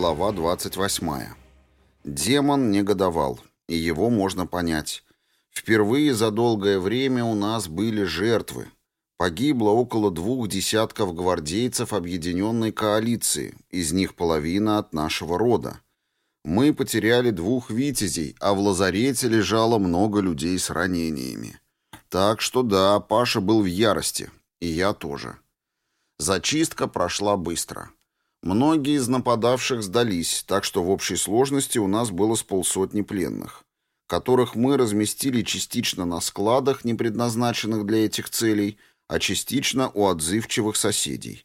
Глава 28. Демон негодовал, и его можно понять. Впервые за долгое время у нас были жертвы. Погибло около двух десятков гвардейцев объединенной коалиции, из них половина от нашего рода. Мы потеряли двух витязей, а в лазарете лежало много людей с ранениями. Так что да, Паша был в ярости, и я тоже. Зачистка прошла быстро. Многие из нападавших сдались, так что в общей сложности у нас было с полсотни пленных, которых мы разместили частично на складах, не предназначенных для этих целей, а частично у отзывчивых соседей.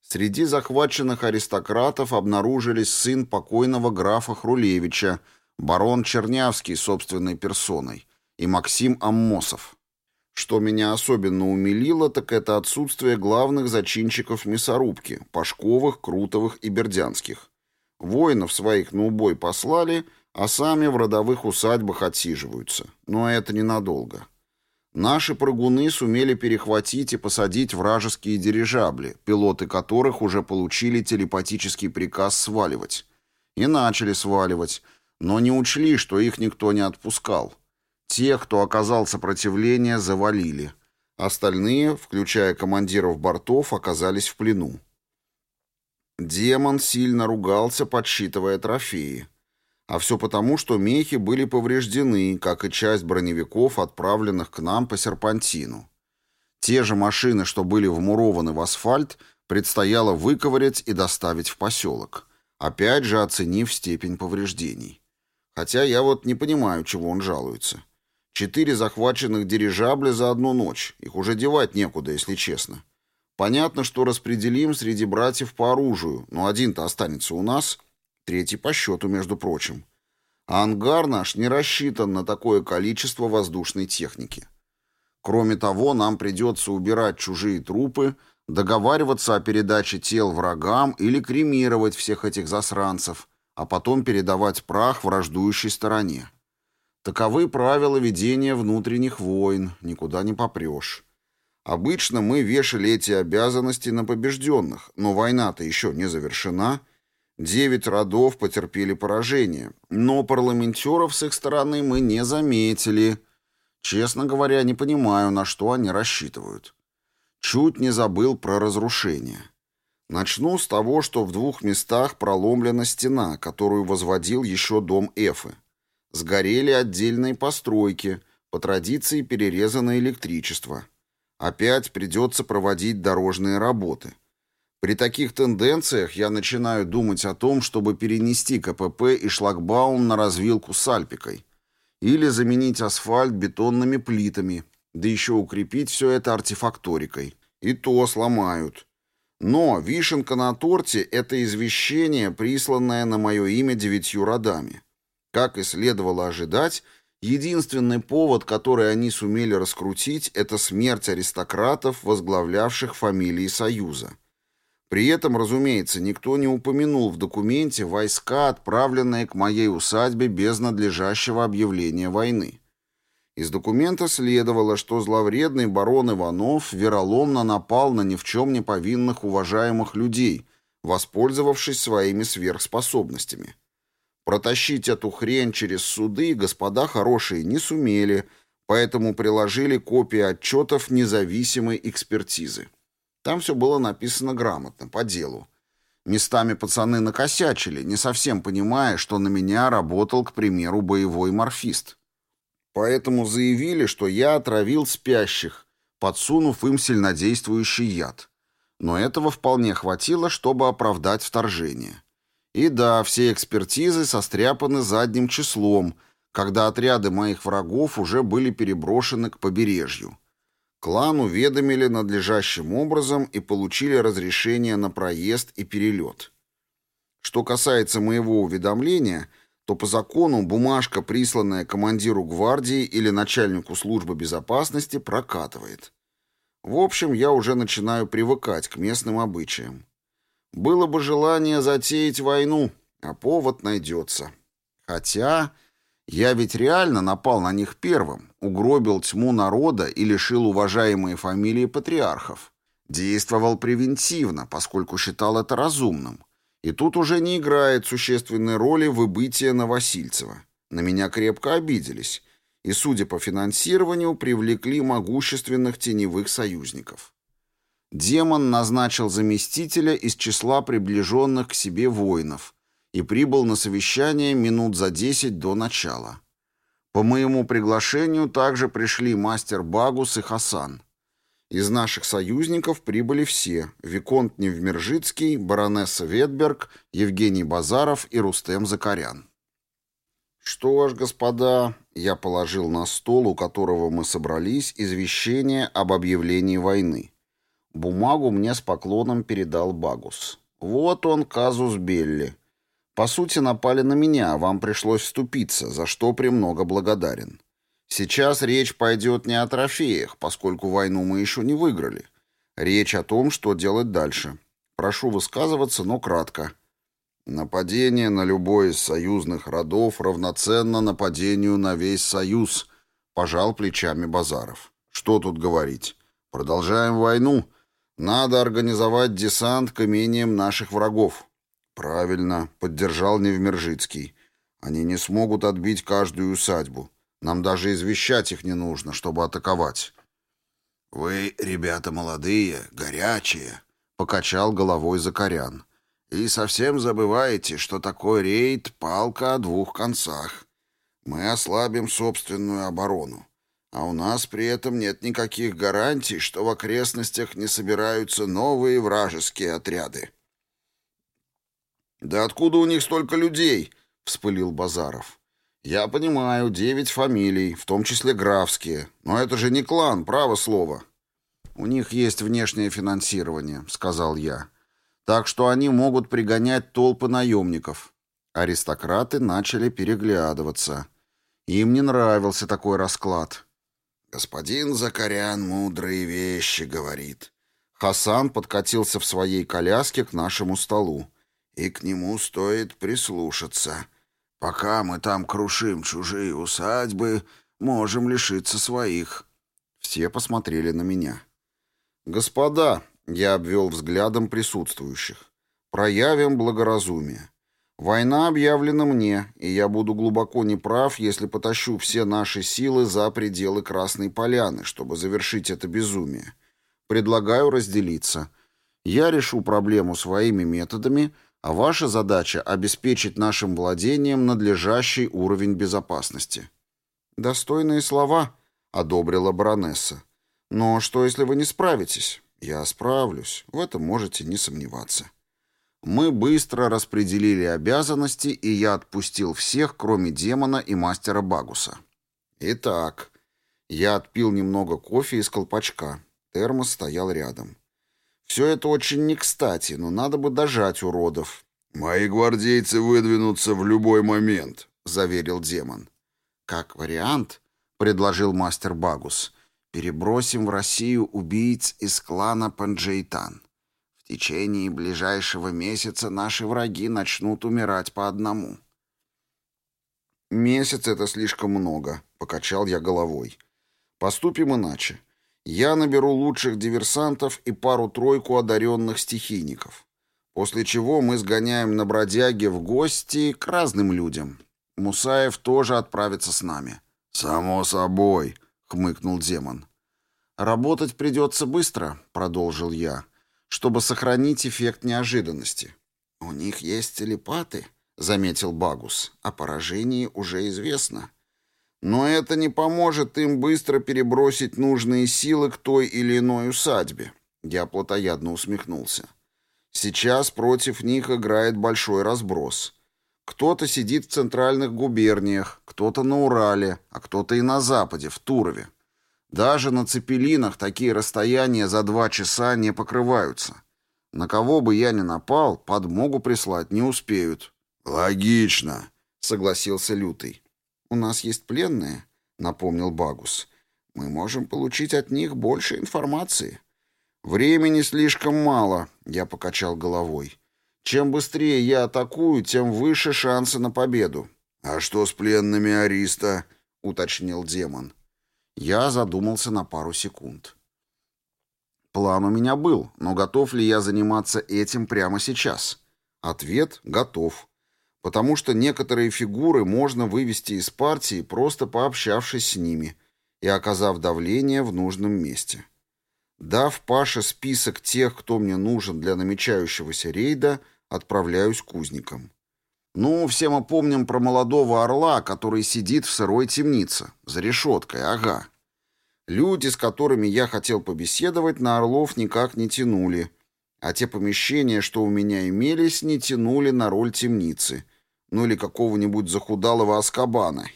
Среди захваченных аристократов обнаружились сын покойного графа Хрулевича, барон Чернявский собственной персоной, и Максим Аммосов. Что меня особенно умилило, так это отсутствие главных зачинщиков мясорубки – Пашковых, Крутовых и Бердянских. Воинов своих на убой послали, а сами в родовых усадьбах отсиживаются. Но это ненадолго. Наши прыгуны сумели перехватить и посадить вражеские дирижабли, пилоты которых уже получили телепатический приказ сваливать. И начали сваливать, но не учли, что их никто не отпускал – Тех, кто оказал сопротивление, завалили. Остальные, включая командиров бортов, оказались в плену. Демон сильно ругался, подсчитывая трофеи. А все потому, что мехи были повреждены, как и часть броневиков, отправленных к нам по серпантину. Те же машины, что были вмурованы в асфальт, предстояло выковырять и доставить в поселок, опять же оценив степень повреждений. Хотя я вот не понимаю, чего он жалуется. Четыре захваченных дирижабля за одну ночь. Их уже девать некуда, если честно. Понятно, что распределим среди братьев по оружию, но один-то останется у нас, третий по счету, между прочим. А ангар наш не рассчитан на такое количество воздушной техники. Кроме того, нам придется убирать чужие трупы, договариваться о передаче тел врагам или кремировать всех этих засранцев, а потом передавать прах враждующей стороне. Таковы правила ведения внутренних войн, никуда не попрешь. Обычно мы вешали эти обязанности на побежденных, но война-то еще не завершена. Девять родов потерпели поражение, но парламентеров с их стороны мы не заметили. Честно говоря, не понимаю, на что они рассчитывают. Чуть не забыл про разрушение. Начну с того, что в двух местах проломлена стена, которую возводил еще дом Эфы. Сгорели отдельные постройки, по традиции перерезано электричество. Опять придется проводить дорожные работы. При таких тенденциях я начинаю думать о том, чтобы перенести КПП и шлагбаум на развилку с Альпикой. Или заменить асфальт бетонными плитами, да еще укрепить все это артефакторикой. И то сломают. Но вишенка на торте – это извещение, присланное на мое имя девятью родами. Как и следовало ожидать, единственный повод, который они сумели раскрутить, это смерть аристократов, возглавлявших фамилии Союза. При этом, разумеется, никто не упомянул в документе войска, отправленные к моей усадьбе без надлежащего объявления войны. Из документа следовало, что зловредный барон Иванов вероломно напал на ни в чем не повинных уважаемых людей, воспользовавшись своими сверхспособностями. Протащить эту хрень через суды господа хорошие не сумели, поэтому приложили копии отчетов независимой экспертизы. Там все было написано грамотно, по делу. Местами пацаны накосячили, не совсем понимая, что на меня работал, к примеру, боевой морфист. Поэтому заявили, что я отравил спящих, подсунув им сильнодействующий яд. Но этого вполне хватило, чтобы оправдать вторжение. И да, все экспертизы состряпаны задним числом, когда отряды моих врагов уже были переброшены к побережью. Клан уведомили надлежащим образом и получили разрешение на проезд и перелет. Что касается моего уведомления, то по закону бумажка, присланная командиру гвардии или начальнику службы безопасности, прокатывает. В общем, я уже начинаю привыкать к местным обычаям. Было бы желание затеять войну, а повод найдется. Хотя я ведь реально напал на них первым, угробил тьму народа и лишил уважаемые фамилии патриархов. Действовал превентивно, поскольку считал это разумным. И тут уже не играет существенной роли выбытие Новосильцева. На меня крепко обиделись. И, судя по финансированию, привлекли могущественных теневых союзников. Демон назначил заместителя из числа приближенных к себе воинов и прибыл на совещание минут за десять до начала. По моему приглашению также пришли мастер Багус и Хасан. Из наших союзников прибыли все – Виконт Невмержицкий, баронесса Ветберг, Евгений Базаров и Рустем Закарян. «Что ж, господа», — я положил на стол, у которого мы собрались, извещение об объявлении войны. Бумагу мне с поклоном передал Багус. «Вот он, казус Белли. По сути, напали на меня, вам пришлось вступиться, за что премного благодарен. Сейчас речь пойдет не о трофеях, поскольку войну мы еще не выиграли. Речь о том, что делать дальше. Прошу высказываться, но кратко. Нападение на любой из союзных родов равноценно нападению на весь союз, пожал плечами Базаров. Что тут говорить? Продолжаем войну. Надо организовать десант к имениям наших врагов. Правильно, поддержал Невмержицкий. Они не смогут отбить каждую усадьбу. Нам даже извещать их не нужно, чтобы атаковать. «Вы, ребята молодые, горячие», — покачал головой Закарян. «И совсем забываете, что такой рейд — палка о двух концах. Мы ослабим собственную оборону. А у нас при этом нет никаких гарантий, что в окрестностях не собираются новые вражеские отряды». «Да откуда у них столько людей?» — вспылил Базаров. «Я понимаю, девять фамилий, в том числе графские. Но это же не клан, право слово». «У них есть внешнее финансирование», — сказал я. «Так что они могут пригонять толпы наемников». Аристократы начали переглядываться. Им не нравился такой расклад. «Господин Закарян мудрые вещи говорит». Хасан подкатился в своей коляске к нашему столу. «И к нему стоит прислушаться». Пока мы там крушим чужие усадьбы, можем лишиться своих». Все посмотрели на меня. «Господа», — я обвел взглядом присутствующих, — «проявим благоразумие. Война объявлена мне, и я буду глубоко неправ, если потащу все наши силы за пределы Красной Поляны, чтобы завершить это безумие. Предлагаю разделиться. Я решу проблему своими методами, а ваша задача — обеспечить нашим владениям надлежащий уровень безопасности». «Достойные слова», — одобрила баронесса. «Но что, если вы не справитесь?» «Я справлюсь, в этом можете не сомневаться». Мы быстро распределили обязанности, и я отпустил всех, кроме демона и мастера Багуса. Итак, я отпил немного кофе из колпачка. Термос стоял рядом. Все это очень не кстати, но надо бы дожать уродов. «Мои гвардейцы выдвинутся в любой момент», — заверил демон. «Как вариант», — предложил мастер Багус, — «перебросим в Россию убийц из клана Панджейтан. Течение ближайшего месяца наши враги начнут умирать по одному». «Месяц — это слишком много», — покачал я головой. «Поступим иначе. Я наберу лучших диверсантов и пару-тройку одаренных стихийников. После чего мы сгоняем на бродяге в гости к разным людям. Мусаев тоже отправится с нами. «Само собой», — хмыкнул демон. «Работать придется быстро», — продолжил я, «чтобы сохранить эффект неожиданности». «У них есть телепаты», — заметил Багус. «О поражении уже известно». Но это не поможет им быстро перебросить нужные силы к той или иной усадьбе. Я плотоядно усмехнулся. Сейчас против них играет большой разброс. Кто-то сидит в центральных губерниях, кто-то на Урале, а кто-то и на Западе, в Турове. Даже на цепелинах такие расстояния за два часа не покрываются. На кого бы я ни напал, подмогу прислать не успеют. «Логично», — согласился Лютый. «У нас есть пленные», — напомнил Багус. «Мы можем получить от них больше информации». «Времени слишком мало», — я покачал головой. «Чем быстрее я атакую, тем выше шансы на победу». «А что с пленными Ариста?» — уточнил демон. Я задумался на пару секунд. План у меня был, но готов ли я заниматься этим прямо сейчас? Ответ – готов. Потому что некоторые фигуры можно вывести из партии, просто пообщавшись с ними и оказав давление в нужном месте. Дав Паше список тех, кто мне нужен для намечающегося рейда, отправляюсь к узникам. Ну, все мы помним про молодого орла, который сидит в сырой темнице, за решеткой, ага. Люди, с которыми я хотел побеседовать, на орлов никак не тянули, а те помещения, что у меня имелись, не тянули на роль темницы, ну или какого-нибудь захудалого аскабана.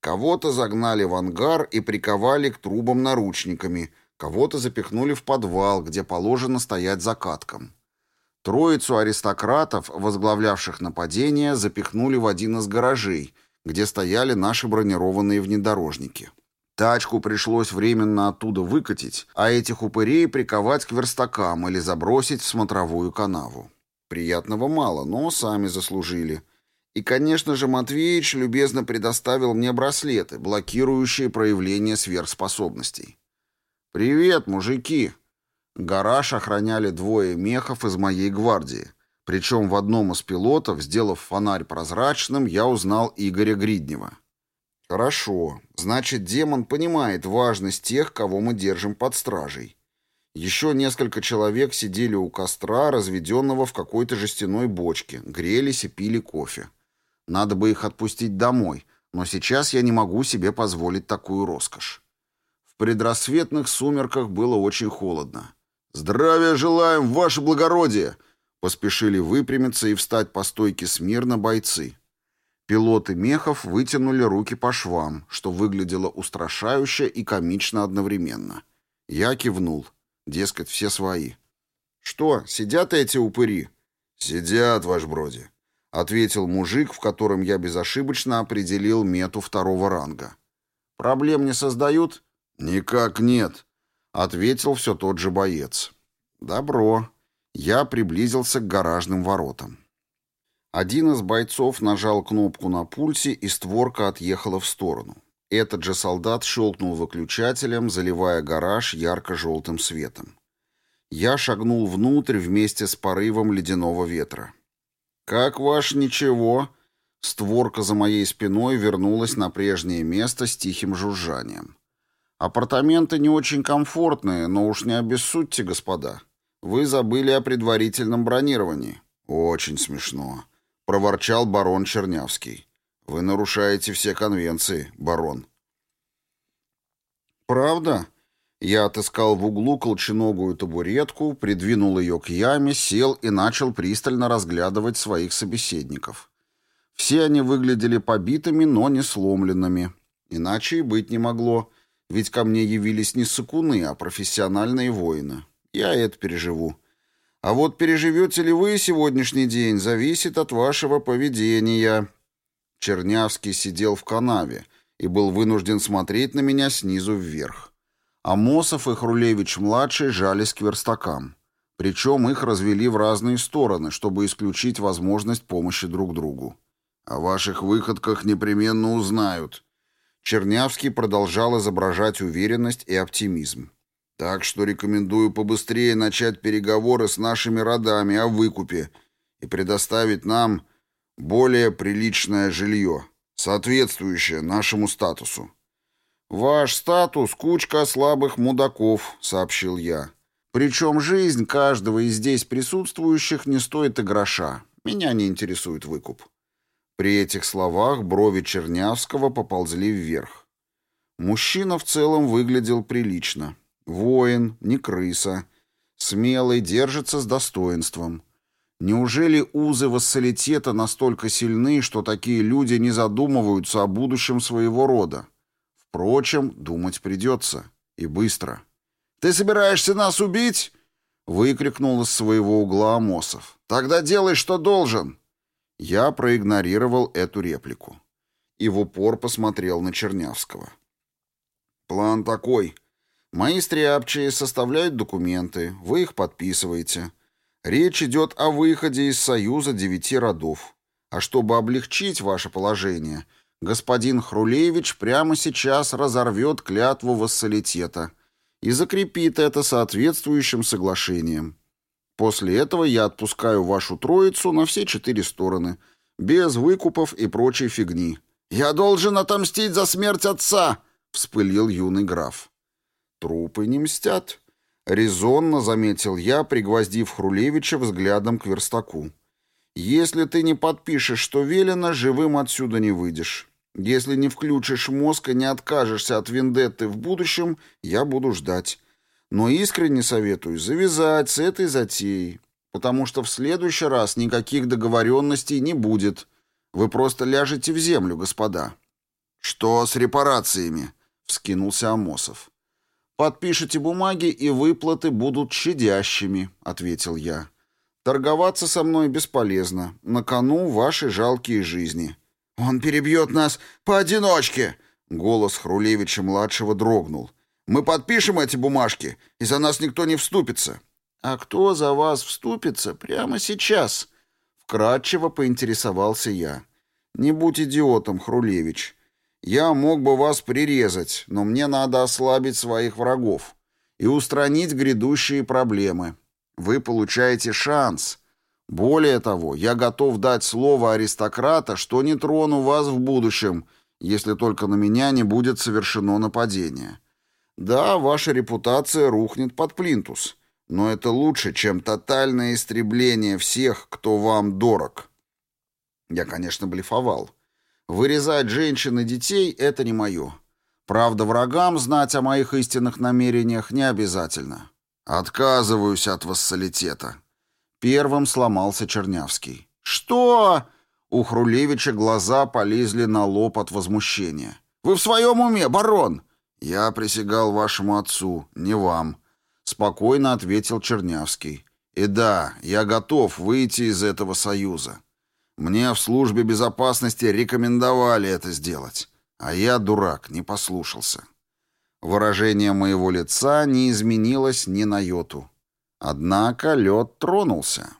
Кого-то загнали в ангар и приковали к трубам наручниками, кого-то запихнули в подвал, где положено стоять закатком. Троицу аристократов, возглавлявших нападение, запихнули в один из гаражей, где стояли наши бронированные внедорожники. Тачку пришлось временно оттуда выкатить, а этих упырей приковать к верстакам или забросить в смотровую канаву. Приятного мало, но сами заслужили. И, конечно же, Матвеич любезно предоставил мне браслеты, блокирующие проявление сверхспособностей. «Привет, мужики!» Гараж охраняли двое мехов из моей гвардии. Причем в одном из пилотов, сделав фонарь прозрачным, я узнал Игоря Гриднева. Хорошо. Значит, демон понимает важность тех, кого мы держим под стражей. Еще несколько человек сидели у костра, разведенного в какой-то жестяной бочке, грелись и пили кофе. Надо бы их отпустить домой, но сейчас я не могу себе позволить такую роскошь. В предрассветных сумерках было очень холодно. «Здравия желаем, ваше благородие!» Поспешили выпрямиться и встать по стойке смирно бойцы. Пилоты мехов вытянули руки по швам, что выглядело устрашающе и комично одновременно. Я кивнул. Дескать, все свои. «Что, сидят эти упыри?» «Сидят, ваш броди», — ответил мужик, в котором я безошибочно определил мету второго ранга. «Проблем не создают?» «Никак нет», — ответил все тот же боец. «Добро». Я приблизился к гаражным воротам. Один из бойцов нажал кнопку на пульсе, и створка отъехала в сторону. Этот же солдат щелкнул выключателем, заливая гараж ярко-желтым светом. Я шагнул внутрь вместе с порывом ледяного ветра. «Как ваш ничего?» Створка за моей спиной вернулась на прежнее место с тихим жужжанием. «Апартаменты не очень комфортные, но уж не обессудьте, господа. Вы забыли о предварительном бронировании». «Очень смешно проворчал барон Чернявский. Вы нарушаете все конвенции, барон. Правда? Я отыскал в углу колченогую табуретку, придвинул ее к яме, сел и начал пристально разглядывать своих собеседников. Все они выглядели побитыми, но не сломленными. Иначе и быть не могло, ведь ко мне явились не сыкуны, а профессиональные воины. Я это переживу. А вот переживете ли вы сегодняшний день, зависит от вашего поведения». Чернявский сидел в канаве и был вынужден смотреть на меня снизу вверх. Амосов и Хрулевич-младший жались к верстакам. Причем их развели в разные стороны, чтобы исключить возможность помощи друг другу. «О ваших выходках непременно узнают». Чернявский продолжал изображать уверенность и оптимизм. Так что рекомендую побыстрее начать переговоры с нашими родами о выкупе и предоставить нам более приличное жилье, соответствующее нашему статусу. «Ваш статус — кучка слабых мудаков», — сообщил я. «Причем жизнь каждого из здесь присутствующих не стоит и гроша. Меня не интересует выкуп». При этих словах брови Чернявского поползли вверх. Мужчина в целом выглядел прилично. Воин, не крыса. Смелый, держится с достоинством. Неужели узы вассалитета настолько сильны, что такие люди не задумываются о будущем своего рода? Впрочем, думать придется. И быстро. «Ты собираешься нас убить?» — выкрикнул из своего угла Амосов. «Тогда делай, что должен!» Я проигнорировал эту реплику. И в упор посмотрел на Чернявского. «План такой — Мои стряпчие составляют документы, вы их подписываете. Речь идет о выходе из Союза девяти родов. А чтобы облегчить ваше положение, господин Хрулевич прямо сейчас разорвет клятву вассалитета и закрепит это соответствующим соглашением. После этого я отпускаю вашу троицу на все четыре стороны, без выкупов и прочей фигни. «Я должен отомстить за смерть отца!» — вспылил юный граф. «Трупы не мстят», — резонно заметил я, пригвоздив Хрулевича взглядом к верстаку. «Если ты не подпишешь, что велено, живым отсюда не выйдешь. Если не включишь мозг и не откажешься от вендетты в будущем, я буду ждать. Но искренне советую завязать с этой затеей, потому что в следующий раз никаких договоренностей не будет. Вы просто ляжете в землю, господа». «Что с репарациями?» — вскинулся Амосов. «Подпишите бумаги, и выплаты будут щадящими», — ответил я. «Торговаться со мной бесполезно. На кону ваши жалкие жизни». «Он перебьет нас поодиночке!» Голос Хрулевича-младшего дрогнул. «Мы подпишем эти бумажки, и за нас никто не вступится». «А кто за вас вступится прямо сейчас?» Вкратчиво поинтересовался я. «Не будь идиотом, Хрулевич. Я мог бы вас прирезать, но мне надо ослабить своих врагов и устранить грядущие проблемы. Вы получаете шанс. Более того, я готов дать слово аристократа, что не трону вас в будущем, если только на меня не будет совершено нападение. Да, ваша репутация рухнет под плинтус, но это лучше, чем тотальное истребление всех, кто вам дорог. Я, конечно, блефовал. Вырезать женщин и детей — это не мое. Правда, врагам знать о моих истинных намерениях не обязательно. Отказываюсь от вассалитета. Первым сломался Чернявский. «Что?» У Хрулевича глаза полезли на лоб от возмущения. «Вы в своем уме, барон?» «Я присягал вашему отцу, не вам», — спокойно ответил Чернявский. «И да, я готов выйти из этого союза. Мне в службе безопасности рекомендовали это сделать, а я, дурак, не послушался». Выражение моего лица не изменилось ни на йоту. Однако лед тронулся.